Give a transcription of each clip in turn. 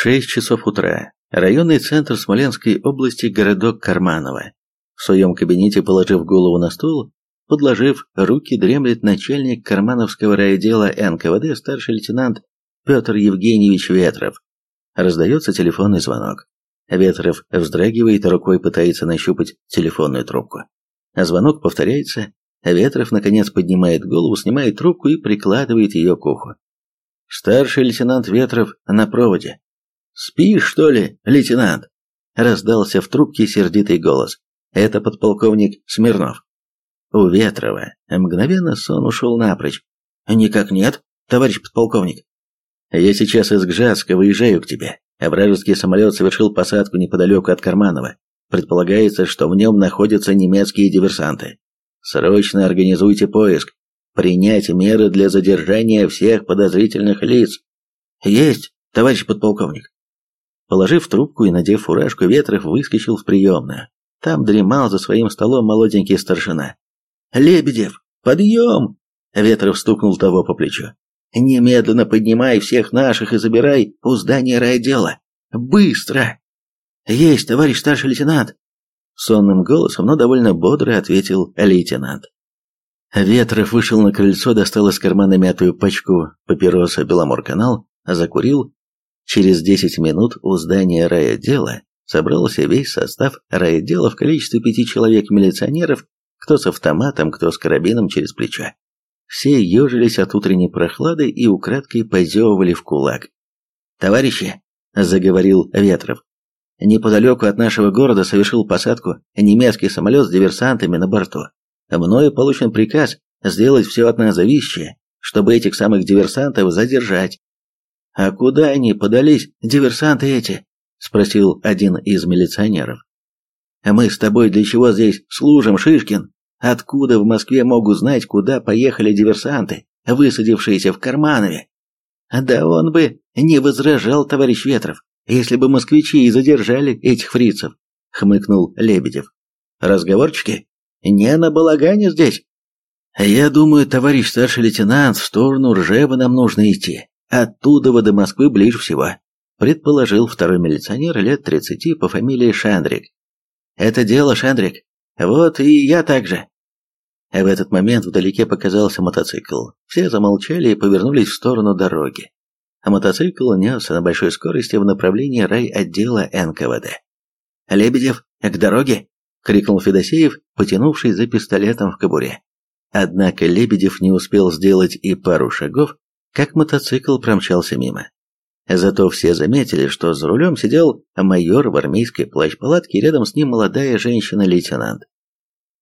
Шесть часов утра. Районный центр Смоленской области, городок Карманово. В своем кабинете, положив голову на стол, подложив руки, дремлет начальник Кармановского райотдела НКВД старший лейтенант Петр Евгеньевич Ветров. Раздается телефонный звонок. Ветров вздрагивает, рукой пытается нащупать телефонную трубку. А звонок повторяется. Ветров, наконец, поднимает голову, снимает трубку и прикладывает ее к уху. Старший лейтенант Ветров на проводе. «Спишь, что ли, лейтенант?» Раздался в трубке сердитый голос. Это подполковник Смирнов. У Ветрова мгновенно сон ушел напрочь. «Никак нет, товарищ подполковник». «Я сейчас из Гжатска выезжаю к тебе. Вражеский самолет совершил посадку неподалеку от Карманова. Предполагается, что в нем находятся немецкие диверсанты. Срочно организуйте поиск. Принять меры для задержания всех подозрительных лиц. Есть, товарищ подполковник. Положив трубку и надев фуражку, Ветров выскочил в приемную. Там дремал за своим столом молоденький старшина. «Лебедев, подъем!» Ветров стукнул того по плечу. «Немедленно поднимай всех наших и забирай у здания райотдела. Быстро!» «Есть, товарищ старший лейтенант!» Сонным голосом, но довольно бодро ответил лейтенант. Ветров вышел на крыльцо, достал из кармана мятую пачку папироса «Беломорканал», закурил Через 10 минут у здания райотдела собрался весь состав райотдела в количестве пяти человек-милиционеров, кто с автоматом, кто с карабином через плечо. Все ежились от утренней прохлады и украдкой позевывали в кулак. «Товарищи!» – заговорил Ветров. «Неподалеку от нашего города совершил посадку немецкий самолет с диверсантами на борту. Мною получен приказ сделать все от нас зависящее, чтобы этих самых диверсантов задержать. «А куда они подались, диверсанты эти?» – спросил один из милиционеров. «Мы с тобой для чего здесь служим, Шишкин? Откуда в Москве могут знать, куда поехали диверсанты, высадившиеся в Карманове?» «Да он бы не возражал, товарищ Ветров, если бы москвичи и задержали этих фрицев», – хмыкнул Лебедев. «Разговорчики? Не на балагане здесь?» «Я думаю, товарищ старший лейтенант, в сторону Ржева нам нужно идти. Оттуда до Москвы ближе всего, предположил второй милиционер лет тридцати по фамилии Шандрик. Это дело, Шандрик. Вот и я также. В этот момент вдалеке показался мотоцикл. Все замолчали и повернулись в сторону дороги. А мотоцикл несся на большой скорости в направлении райотдела НКВД. «Лебедев, к дороге!» — крикнул Федосеев, потянувшись за пистолетом в кобуре. Однако Лебедев не успел сделать и пару шагов, как мотоцикл промчался мимо. Зато все заметили, что за рулем сидел майор в армейской плащ-палатке, рядом с ним молодая женщина-лейтенант.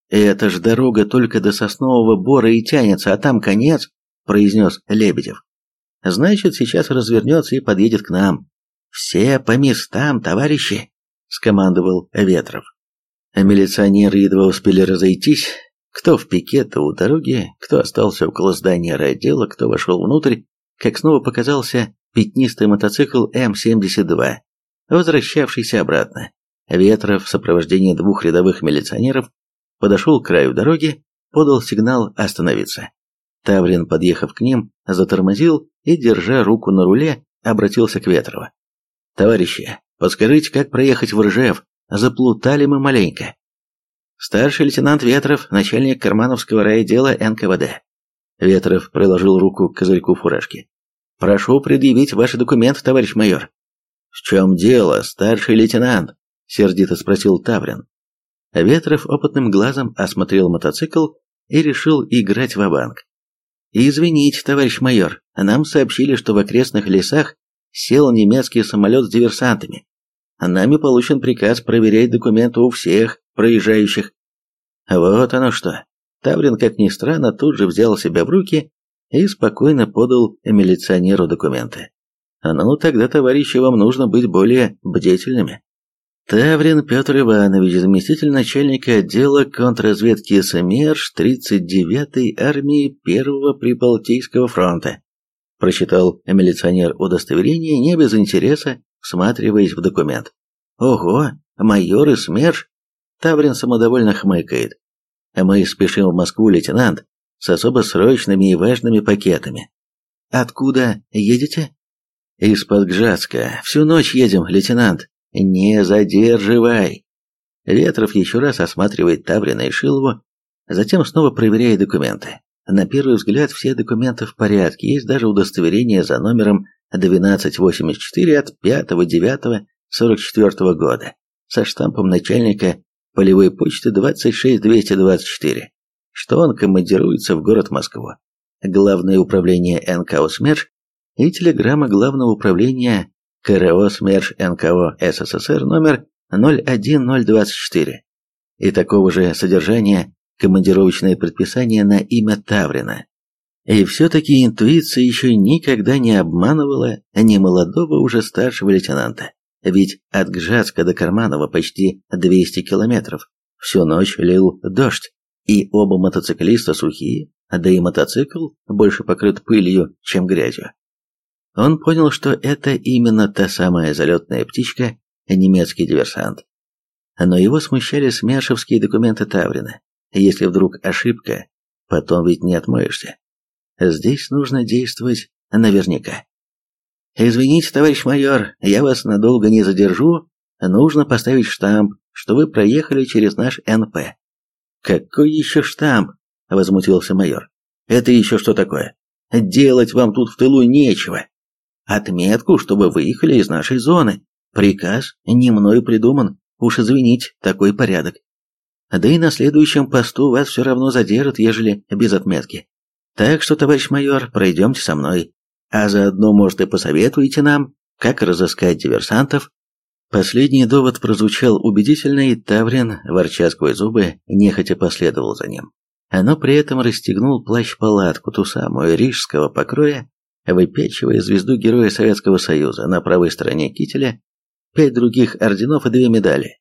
«Это ж дорога только до Соснового Бора и тянется, а там конец», — произнес Лебедев. «Значит, сейчас развернется и подъедет к нам. Все по местам, товарищи», — скомандовал Ветров. Милиционеры едва успели разойтись, кто в пикете у дороги, кто остался около здания райотдела, кто вошел внутрь, как снова показался пятнистый мотоцикл М-72, возвращавшийся обратно. Ветров в сопровождении двух рядовых милиционеров подошел к краю дороги, подал сигнал остановиться. Таврин, подъехав к ним, затормозил и, держа руку на руле, обратился к Ветрову. «Товарищи, подскажите, как проехать в Ржев? Заплутали мы маленько». Старший лейтенант Ветров, начальник Кармановского райотдела НКВД. Ветров приложил руку к козырьку фуражки. «Прошу предъявить ваши документы, товарищ майор». «В чем дело, старший лейтенант?» – сердито спросил Таврин. Ветров опытным глазом осмотрел мотоцикл и решил играть в банк «Извините, товарищ майор, нам сообщили, что в окрестных лесах сел немецкий самолет с диверсантами. Нами получен приказ проверять документы у всех проезжающих. Вот оно что. Таврин, как ни странно, тут же взял себя в руки и спокойно подал милиционеру документы. Ну, тогда, товарищи, вам нужно быть более бдительными. Таврин Петр Иванович, заместитель начальника отдела контрразведки СМЕРШ 39-й армии Первого Прибалтийского фронта. Прочитал милиционер удостоверение не без интереса, всматриваясь в документ. Ого, майор и СМЕРШ Таврин самодовольно хмыкает. Мы спешим в Москву, лейтенант, с особо срочными и важными пакетами. Откуда едете? Из-под Гжатска. Всю ночь едем, лейтенант. Не задерживай. Ветров еще раз осматривает Таврина и Шилову, затем снова проверяет документы. На первый взгляд все документы в порядке, есть даже удостоверение за номером 1284 от 5.9.44 года со штампом начальника полевой почты 26224, что он командируется в город Москву. Главное управление НКО СМЕРШ и телеграмма Главного управления КРО СМЕРШ НКО СССР номер 01024 и такого же содержания командировочное предписание на имя Таврина. И все-таки интуиция еще никогда не обманывала ни молодого уже старшего лейтенанта. Ведь от Гжатска до Карманова почти 200 километров. Всю ночь лил дождь, и оба мотоциклиста сухие, да и мотоцикл больше покрыт пылью, чем грязью. Он понял, что это именно та самая залетная птичка, немецкий диверсант. Но его смущали смершевские документы Таврина. Если вдруг ошибка, потом ведь не отмоешься. Здесь нужно действовать наверняка. «Извините, товарищ майор, я вас надолго не задержу. Нужно поставить штамп, что вы проехали через наш НП». «Какой еще штамп?» – возмутился майор. «Это еще что такое? Делать вам тут в тылу нечего. Отметку, чтобы выехали из нашей зоны. Приказ не мной придуман. Уж извините, такой порядок. Да и на следующем посту вас все равно задержат, ежели без отметки. Так что, товарищ майор, пройдемте со мной а заодно, может, и посоветуете нам, как разыскать диверсантов. Последний довод прозвучал убедительно, и Таврин, ворча сквозь зубы, нехотя последовал за ним. Оно при этом расстегнул плащ-палатку, ту самую рижского покроя, выпячивая звезду Героя Советского Союза на правой стороне кителя, пять других орденов и две медали.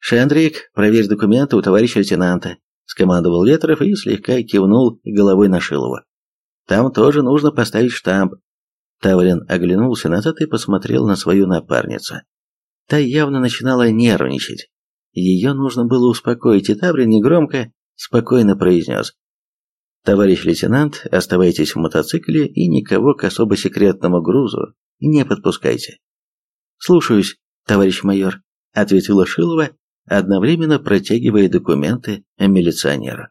«Шендрик, проверь документы у товарища лейтенанта», — скомандовал Ветров и слегка кивнул головой на Шилова. Там тоже нужно поставить штамп. Таврин оглянулся назад и посмотрел на свою напарницу. Та явно начинала нервничать. Ее нужно было успокоить, и Таврин негромко, спокойно произнес. «Товарищ лейтенант, оставайтесь в мотоцикле и никого к особо секретному грузу не подпускайте». «Слушаюсь, товарищ майор», — ответила Шилова, одновременно протягивая документы милиционеру.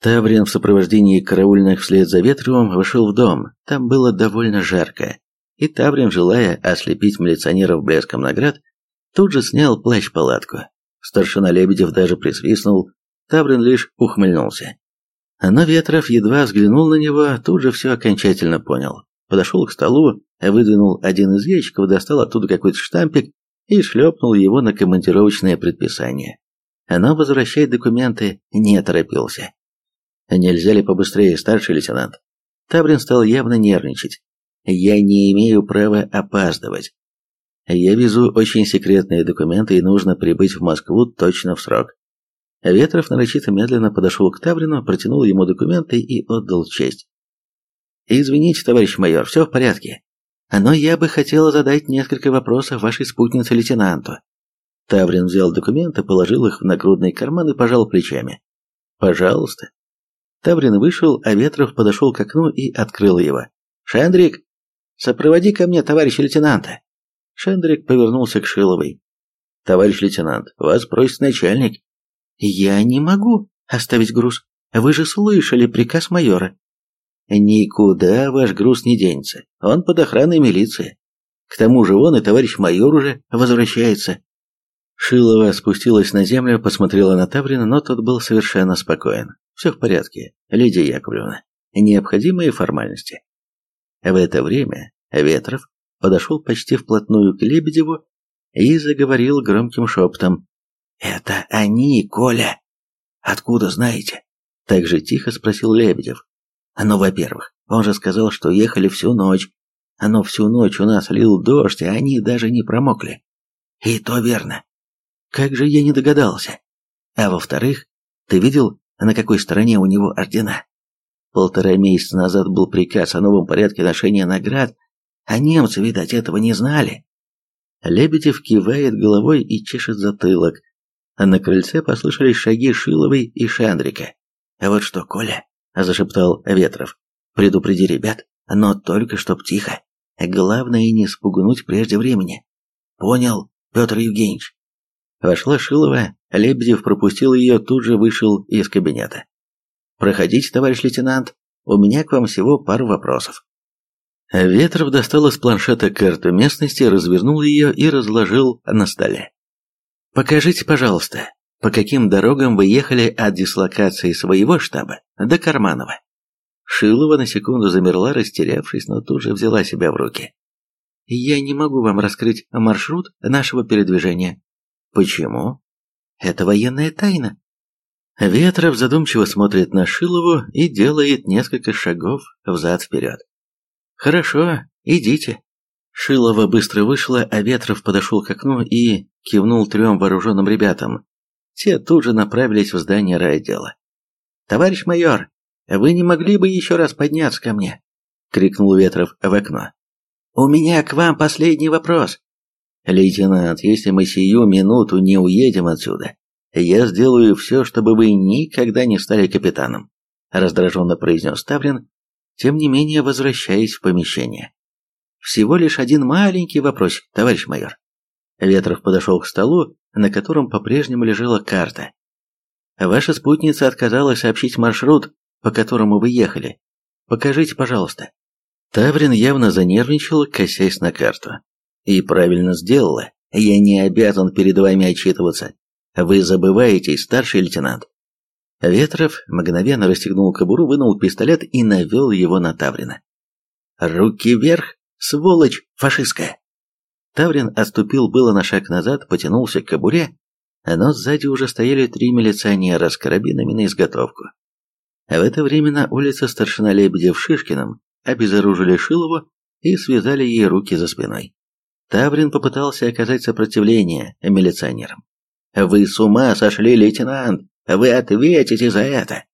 Таврин в сопровождении караульных вслед за Ветровым вошел в дом. Там было довольно жарко. И Таврин, желая ослепить милиционеров блеском наград, тут же снял плащ-палатку. Старшина Лебедев даже присвистнул. Таврин лишь ухмыльнулся. Но Ветров едва взглянул на него, тут же все окончательно понял. Подошел к столу, выдвинул один из ящиков, достал оттуда какой-то штампик и шлепнул его на командировочное предписание. Но возвращать документы не торопился. Нельзя ли побыстрее, старший лейтенант? Табрин стал явно нервничать. Я не имею права опаздывать. Я везу очень секретные документы и нужно прибыть в Москву точно в срок. Ветров нарочито медленно подошел к Таврину, протянул ему документы и отдал честь. «Извините, товарищ майор, все в порядке. Но я бы хотела задать несколько вопросов вашей спутнице лейтенанту». Таврин взял документы, положил их в нагрудный карман и пожал плечами. «Пожалуйста». Таврин вышел, а Ветров подошел к окну и открыл его. «Шендрик, сопроводи ко мне товарища лейтенанта». Шендрик повернулся к Шиловой. «Товарищ лейтенант, вас просит начальник». «Я не могу оставить груз. Вы же слышали приказ майора». «Никуда ваш груз не денется. Он под охраной милиции. К тому же он и товарищ майор уже возвращается». Шилова спустилась на землю, посмотрела на Таврина, но тот был совершенно спокоен. Все в порядке, Лидия Яковлевна. Необходимые формальности. В это время Ветров подошел почти вплотную к Лебедеву и заговорил громким шепотом. «Это они, Коля!» «Откуда знаете?» Так же тихо спросил Лебедев. «Ну, во-первых, он же сказал, что ехали всю ночь. Но всю ночь у нас лил дождь, а они даже не промокли. И то верно. Как же я не догадался. А во-вторых, ты видел на какой стороне у него ордена. Полтора месяца назад был приказ о новом порядке ношения наград, а немцы, видать, этого не знали. Лебедев кивает головой и чешет затылок. А на крыльце послышались шаги Шиловой и Шандрика. «А вот что, Коля», — зашептал Ветров, — «предупреди ребят, но только чтоб тихо. Главное не спугнуть прежде времени. Понял, Петр Евгеньевич. Вошла Шилова, Лебедев пропустил ее, тут же вышел из кабинета. «Проходите, товарищ лейтенант, у меня к вам всего пару вопросов». Ветров достал из планшета карту местности, развернул ее и разложил на столе. «Покажите, пожалуйста, по каким дорогам вы ехали от дислокации своего штаба до Карманова?» Шилова на секунду замерла, растерявшись, но тут же взяла себя в руки. «Я не могу вам раскрыть маршрут нашего передвижения». «Почему?» «Это военная тайна». Ветров задумчиво смотрит на Шилову и делает несколько шагов взад-вперед. «Хорошо, идите». Шилова быстро вышла, а Ветров подошел к окну и кивнул трем вооруженным ребятам. Те тут же направились в здание райотдела. «Товарищ майор, вы не могли бы еще раз подняться ко мне?» — крикнул Ветров в окно. «У меня к вам последний вопрос». «Лейтенант, если мы сию минуту не уедем отсюда, я сделаю все, чтобы вы никогда не стали капитаном», — раздраженно произнес Ставрин, тем не менее возвращаясь в помещение. «Всего лишь один маленький вопрос, товарищ майор». Ветров подошел к столу, на котором по-прежнему лежала карта. «Ваша спутница отказалась сообщить маршрут, по которому вы ехали. Покажите, пожалуйста». Таврин явно занервничал, косясь на карту. «И правильно сделала. Я не обязан перед вами отчитываться. Вы забываетесь, старший лейтенант. Ветров мгновенно расстегнул кобуру, вынул пистолет и навел его на Таврина. «Руки вверх, сволочь фашистская!» Таврин отступил было на шаг назад, потянулся к кобуре, но сзади уже стояли три милиционера с карабинами на изготовку. В это время на улице старшина Лебедев-Шишкиным обезоружили Шилову и связали ей руки за спиной. Таврин попытался оказать сопротивление милиционерам. «Вы с ума сошли, лейтенант! Вы ответите за это.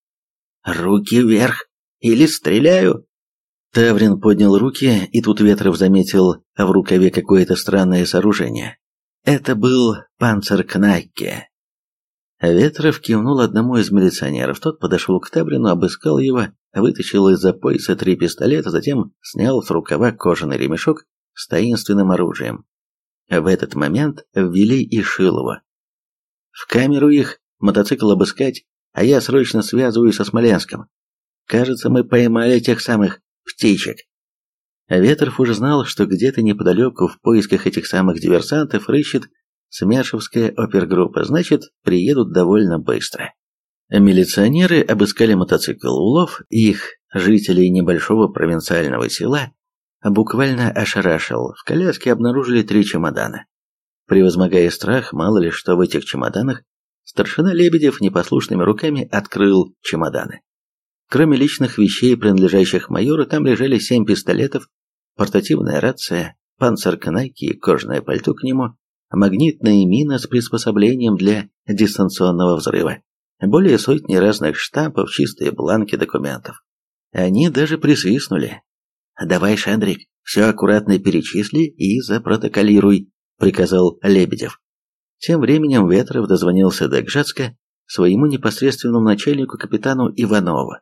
Руки вверх, или стреляю. Таврин поднял руки, и тут Ветров заметил в рукаве какое-то странное сооружение. Это был панцеркнакке. Ветров кивнул одному из милиционеров. Тот подошел к Таврину, обыскал его, вытащил из-за пояса три пистолета, затем снял с рукава кожаный ремешок с таинственным оружием. В этот момент ввели и Шилова. В камеру их мотоцикл обыскать, а я срочно связываюсь со Смоленском. Кажется, мы поймали тех самых птичек. Ветров уже знал, что где-то неподалеку в поисках этих самых диверсантов рыщет Смершевская опергруппа, значит, приедут довольно быстро. Милиционеры обыскали мотоцикл Улов, их, жителей небольшого провинциального села, буквально ошарашил. В коляске обнаружили три чемодана. Превозмогая страх, мало ли что в этих чемоданах, Старшина Лебедев непослушными руками открыл чемоданы. Кроме личных вещей, принадлежащих майору, там лежали семь пистолетов, портативная рация, панцеркнайки и кожаное пальто к нему, магнитная мина с приспособлением для дистанционного взрыва, более сотни разных штампов, чистые бланки документов. Они даже присвистнули. «Давай, Шандрик, все аккуратно перечисли и запротоколируй», — приказал Лебедев. Тем временем Ветров дозвонился до Гжатска, своему непосредственному начальнику капитану Иванову.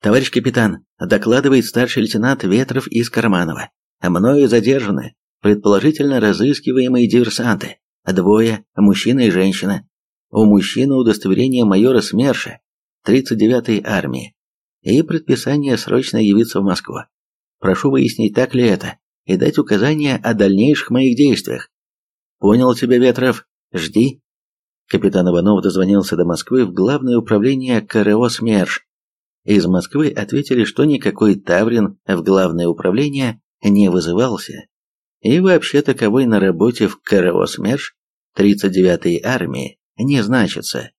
«Товарищ капитан, докладывает старший лейтенант Ветров из Карманова. Мною задержаны, предположительно разыскиваемые диверсанты. Двое, мужчина и женщина. У мужчины удостоверение майора СМЕРШа, 39-й армии, и предписание срочно явиться в Москву. Прошу выяснить, так ли это, и дать указания о дальнейших моих действиях. Понял тебя, Ветров, Жди. Капитан Иванов дозвонился до Москвы в главное управление КРО СМЕРШ. Из Москвы ответили, что никакой Таврин в главное управление не вызывался. И вообще таковой на работе в КРО СМЕРШ 39-й армии не значится.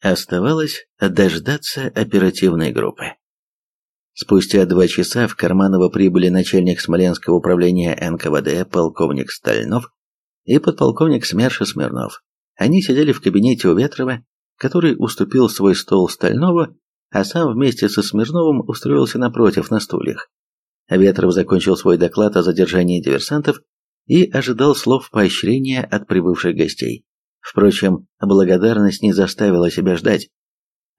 Оставалось дождаться оперативной группы. Спустя два часа в Карманово прибыли начальник Смоленского управления НКВД полковник Стальнов и подполковник СМЕРШа Смирнов. Они сидели в кабинете у Ветрова, который уступил свой стол Стальнову, а сам вместе со Смирновым устроился напротив на стульях. Ветров закончил свой доклад о задержании диверсантов и ожидал слов поощрения от прибывших гостей. Впрочем, благодарность не заставила себя ждать.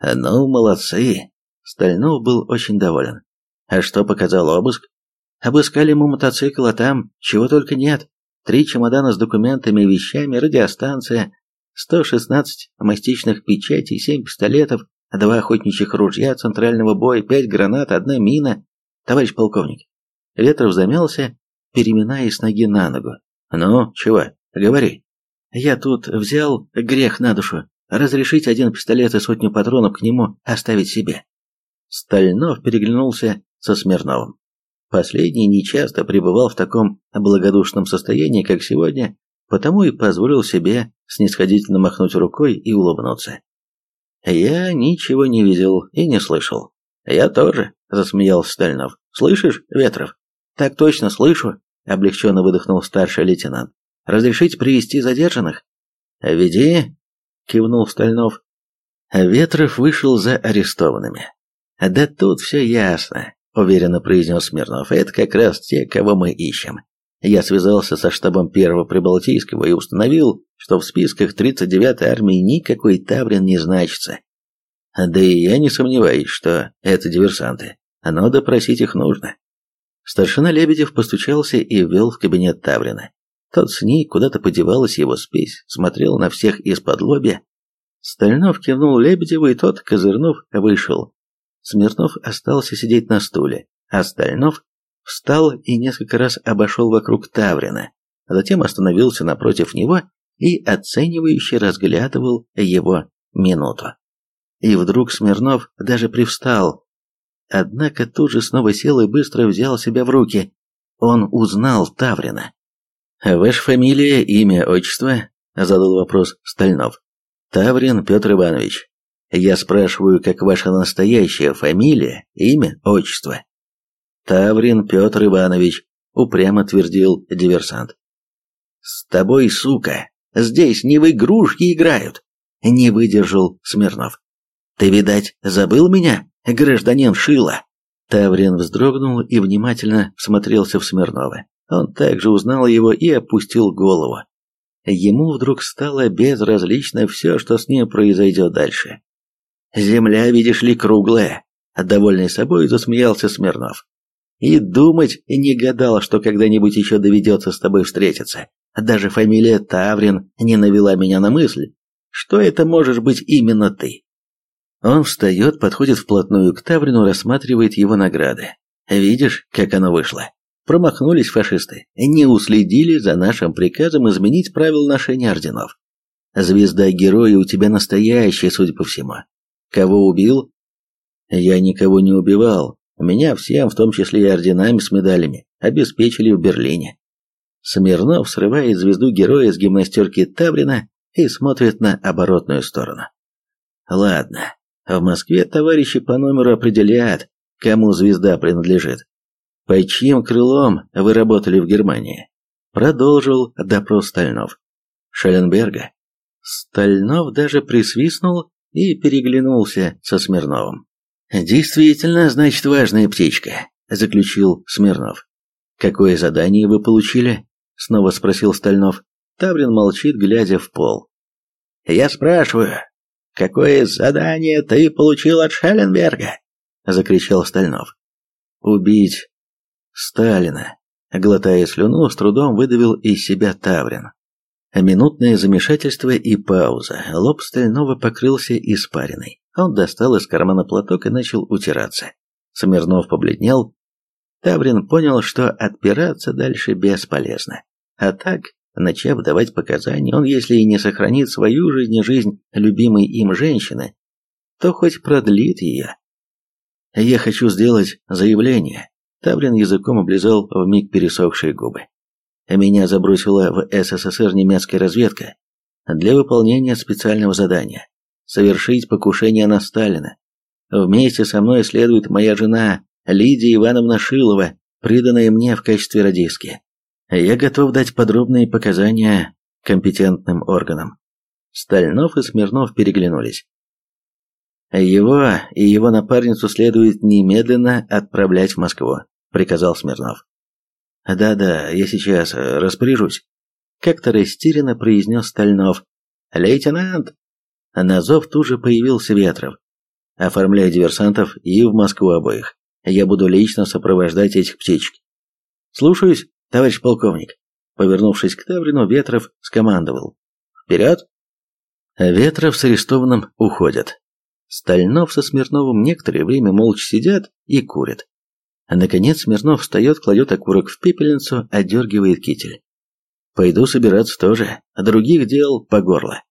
«Ну, молодцы!» Стальнов был очень доволен. «А что показал обыск?» Обыскали ему мотоцикл, а там чего только нет. Три чемодана с документами и вещами, радиостанция, 116 мастичных печатей, 7 пистолетов, два охотничьих ружья центрального боя, пять гранат, одна мина. Товарищ полковник. Ветров замялся, переминаясь с ноги на ногу. Ну, чего? Говори. Я тут взял грех на душу. Разрешить один пистолет и сотню патронов к нему оставить себе. Стальнов переглянулся со Смирновым. Последний нечасто пребывал в таком благодушном состоянии, как сегодня, потому и позволил себе снисходительно махнуть рукой и улыбнуться. «Я ничего не видел и не слышал». «Я тоже», — засмеялся Стальнов. «Слышишь, Ветров?» «Так точно слышу», — облегченно выдохнул старший лейтенант. «Разрешите привести задержанных?» «Веди», — кивнул Стальнов. Ветров вышел за арестованными. «Да тут все ясно», — уверенно произнес Смирнов. «Это как раз те, кого мы ищем. Я связался со штабом Первого Прибалтийского и установил, что в списках 39-й армии никакой Таврин не значится. Да и я не сомневаюсь, что это диверсанты, но допросить их нужно. Старшина Лебедев постучался и ввел в кабинет Таврина. Тот с ней куда-то подевалась его спесь, смотрел на всех из-под лобья. Стальнов кивнул Лебедеву, и тот, козырнув, вышел. Смирнов остался сидеть на стуле, а Стальнов встал и несколько раз обошел вокруг Таврина, затем остановился напротив него и оценивающе разглядывал его минуту. И вдруг Смирнов даже привстал. Однако тут же снова сел и быстро взял себя в руки. Он узнал Таврина. «Ваша фамилия, имя, отчество?» – задал вопрос Стальнов. «Таврин Петр Иванович. Я спрашиваю, как ваша настоящая фамилия, имя, отчество?» Таврин Петр Иванович, упрямо твердил диверсант. С тобой, сука, здесь не в игрушки играют, не выдержал Смирнов. Ты, видать, забыл меня, гражданин Шила? Таврин вздрогнул и внимательно всмотрелся в Смирнова. Он также узнал его и опустил голову. Ему вдруг стало безразлично все, что с ним произойдет дальше. «Земля, видишь ли, круглая», — довольный собой засмеялся Смирнов. И думать не гадал, что когда-нибудь еще доведется с тобой встретиться. Даже фамилия Таврин не навела меня на мысль, что это можешь быть именно ты. Он встает, подходит вплотную к Таврину, рассматривает его награды. Видишь, как оно вышло? Промахнулись фашисты, не уследили за нашим приказом изменить правила ношения орденов. Звезда героя у тебя настоящая, судя по всему. Кого убил? Я никого не убивал, меня всем, в том числе и орденами с медалями, обеспечили в Берлине. Смирнов срывает звезду героя с гимнастерки Таврина и смотрит на оборотную сторону. Ладно, в Москве товарищи по номеру определяют, кому звезда принадлежит. По чьим крылом вы работали в Германии? Продолжил допрос Стальнов. Шелленберга. Стальнов даже присвистнул и переглянулся со Смирновым. «Действительно, значит, важная птичка», — заключил Смирнов. «Какое задание вы получили?» — снова спросил Стальнов. Таврин молчит, глядя в пол. «Я спрашиваю, какое задание ты получил от Шелленберга?» — закричал Стальнов. «Убить Сталина», — глотая слюну, с трудом выдавил из себя Таврин. Минутное замешательство и пауза. Лоб Стального покрылся испариной. Он достал из кармана платок и начал утираться. Смирнов побледнел. Таврин понял, что отпираться дальше бесполезно. А так, начав давать показания, он, если и не сохранит свою жизнь и жизнь любимой им женщины, то хоть продлит ее. «Я хочу сделать заявление», — Таврин языком облизал вмиг пересохшие губы. «Меня забросила в СССР немецкая разведка для выполнения специального задания совершить покушение на Сталина. Вместе со мной следует моя жена Лидия Ивановна Шилова, приданная мне в качестве радистки. Я готов дать подробные показания компетентным органам. Стальнов и Смирнов переглянулись. Его и его напарницу следует немедленно отправлять в Москву, приказал Смирнов. Да-да, я сейчас распоряжусь, как-то растерянно произнес Стальнов. Лейтенант, на зов тут же появился Ветров. Оформляй диверсантов и в Москву обоих. Я буду лично сопровождать этих птичек. «Слушаюсь, товарищ полковник». Повернувшись к Таврину, Ветров скомандовал. «Вперед!» Ветров с арестованным уходят. Стальнов со Смирновым некоторое время молча сидят и курят. А наконец Смирнов встает, кладет окурок в пепельницу, одергивает китель. «Пойду собираться тоже, а других дел по горло».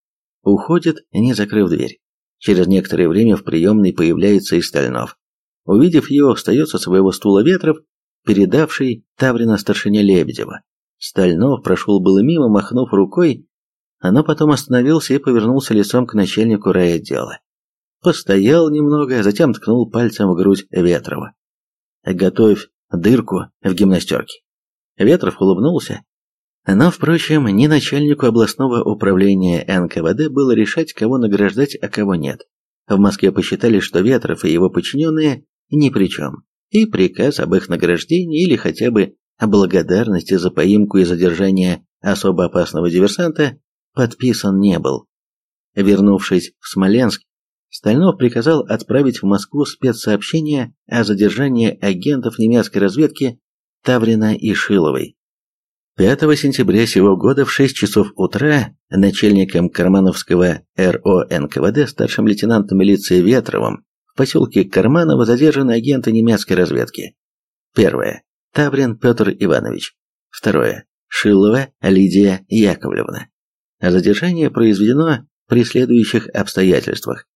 Уходит, не закрыв дверь. Через некоторое время в приемной появляется и Стальнов. Увидев его, встает со своего стула Ветров, передавший Таврина старшине Лебедева. Стальнов прошел было мимо, махнув рукой, но потом остановился и повернулся лицом к начальнику райотдела. Постоял немного, затем ткнул пальцем в грудь Ветрова. «Готовь дырку в гимнастерке». Ветров улыбнулся. Но, впрочем, ни начальнику областного управления НКВД было решать, кого награждать, а кого нет. В Москве посчитали, что Ветров и его подчиненные ни при чем, и приказ об их награждении или хотя бы о благодарности за поимку и задержание особо опасного диверсанта подписан не был. Вернувшись в Смоленск, Стальнов приказал отправить в Москву спецсообщение о задержании агентов немецкой разведки Таврина и Шиловой. 5 сентября сего года в 6 часов утра начальником Кармановского РО НКВД старшим лейтенантом милиции Ветровым в поселке Карманово задержаны агенты немецкой разведки. Первое. Таврин Петр Иванович. Второе. Шилова Лидия Яковлевна. Задержание произведено при следующих обстоятельствах.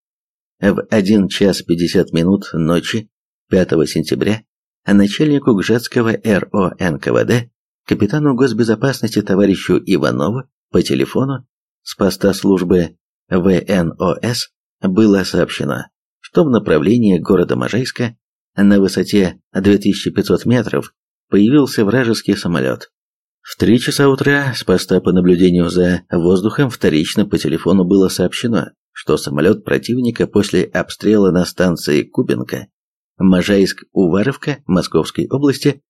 В 1 час 50 минут ночи 5 сентября начальнику Гжатского РО НКВД, капитану госбезопасности товарищу Иванову по телефону с поста службы ВНОС было сообщено, что в направлении города Можайска на высоте 2500 метров появился вражеский самолет. В три часа утра с поста по наблюдению за воздухом вторично по телефону было сообщено, что самолет противника после обстрела на станции Кубинка, Можайск-Уваровка Московской области,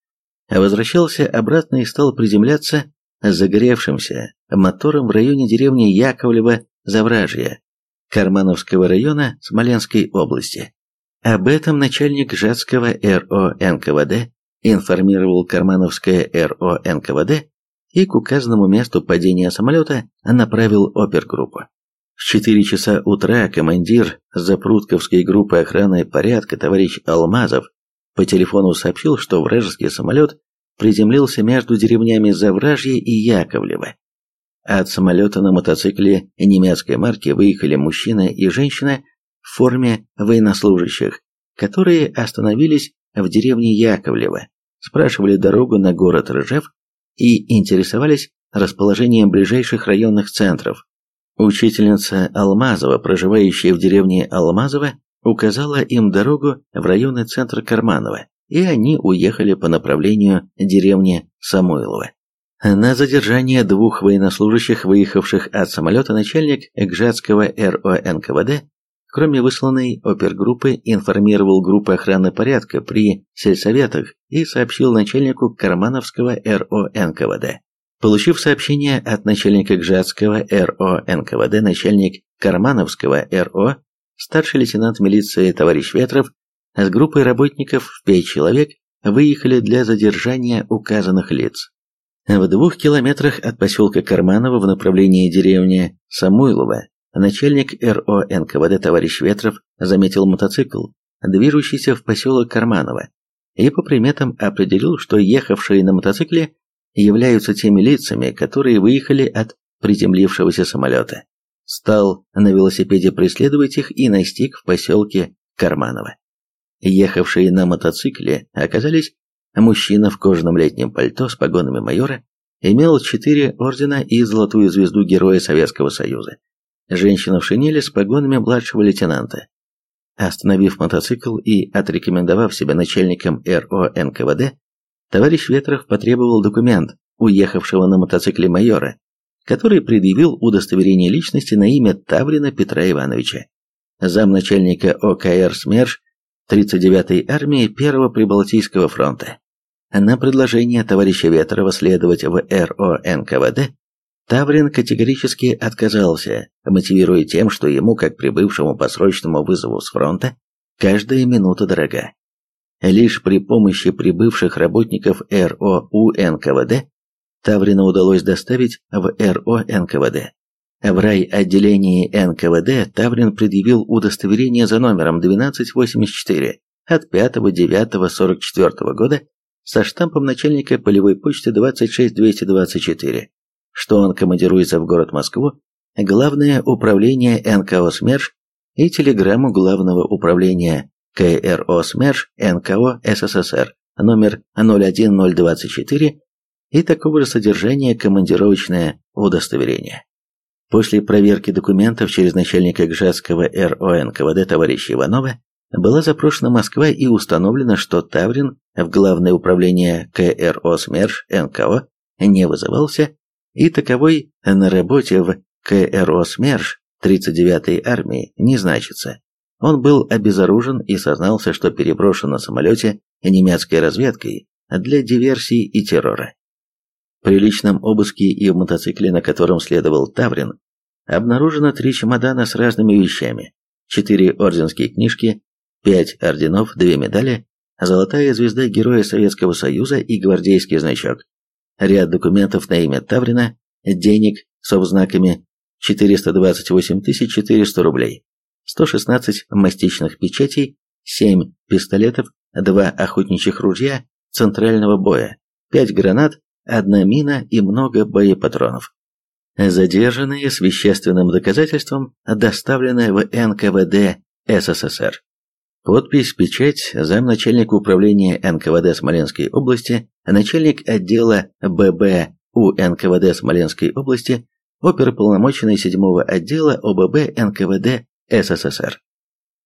возвращался обратно и стал приземляться загоревшимся мотором в районе деревни Яковлево-Завражье, Кармановского района Смоленской области. Об этом начальник Жатского РО НКВД информировал Кармановское РО НКВД и к указанному месту падения самолета направил опергруппу. В 4 часа утра командир Запрудковской группы охраны порядка товарищ Алмазов по телефону сообщил, что вражеский самолет приземлился между деревнями Завражье и Яковлево. От самолета на мотоцикле немецкой марки выехали мужчина и женщина в форме военнослужащих, которые остановились в деревне Яковлево, спрашивали дорогу на город Ржев и интересовались расположением ближайших районных центров. Учительница Алмазова, проживающая в деревне Алмазова, указала им дорогу в районный центр Карманова, и они уехали по направлению деревни Самойлова. На задержание двух военнослужащих, выехавших от самолета, начальник Гжатского РО НКВД, кроме высланной опергруппы, информировал группы охраны порядка при сельсоветах и сообщил начальнику Кармановского РО НКВД. Получив сообщение от начальника Гжатского РО НКВД, начальник Кармановского РО, старший лейтенант милиции товарищ Ветров с группой работников в пять человек выехали для задержания указанных лиц. В двух километрах от поселка Карманово в направлении деревни Самуйлова начальник РО НКВД товарищ Ветров заметил мотоцикл, движущийся в поселок Карманово, и по приметам определил, что ехавшие на мотоцикле являются теми лицами, которые выехали от приземлившегося самолета. Стал на велосипеде преследовать их и настиг в поселке Карманово. Ехавшие на мотоцикле оказались мужчина в кожаном летнем пальто с погонами майора, имел четыре ордена и золотую звезду Героя Советского Союза. Женщина в шинели с погонами младшего лейтенанта. Остановив мотоцикл и отрекомендовав себя начальником РО НКВД, товарищ Ветров потребовал документ уехавшего на мотоцикле майора, который предъявил удостоверение личности на имя Таврина Петра Ивановича, замначальника ОКР СМЕРШ 39-й армии Первого Прибалтийского фронта. На предложение товарища Ветрова следовать в РО НКВД Таврин категорически отказался, мотивируя тем, что ему, как прибывшему по срочному вызову с фронта, каждая минута дорога. Лишь при помощи прибывших работников РОУ НКВД Таврина удалось доставить в РО НКВД. В райотделении НКВД Таврин предъявил удостоверение за номером 1284 от 5.9.44 года со штампом начальника полевой почты 26224, что он командируется в город Москву, Главное управление НКО СМЕРШ и телеграмму Главного управления КРО СМЕРШ НКО СССР номер 01024 и такого же содержания командировочное удостоверение. После проверки документов через начальника Гжатского РО НКВД товарища Иванова была запрошена Москва и установлено, что Таврин в Главное управление КРО СМЕРШ НКО не вызывался и таковой на работе в КРО СМЕРШ 39-й армии не значится. Он был обезоружен и сознался, что переброшен на самолете немецкой разведкой для диверсии и террора. При личном обыске и в мотоцикле, на котором следовал Таврин, обнаружено три чемодана с разными вещами, четыре орденские книжки, пять орденов, две медали, золотая звезда Героя Советского Союза и гвардейский значок, ряд документов на имя Таврина, денег со знаками 428 400 рублей, 116 мастичных печатей, 7 пистолетов, 2 охотничьих ружья центрального боя, 5 гранат, одна мина и много боепатронов. Задержанные с вещественным доказательством доставлены в НКВД СССР. Подпись, печать, замначальника управления НКВД Смоленской области, начальник отдела ББ у НКВД Смоленской области, оперуполномоченный 7 отдела ОББ НКВД СССР.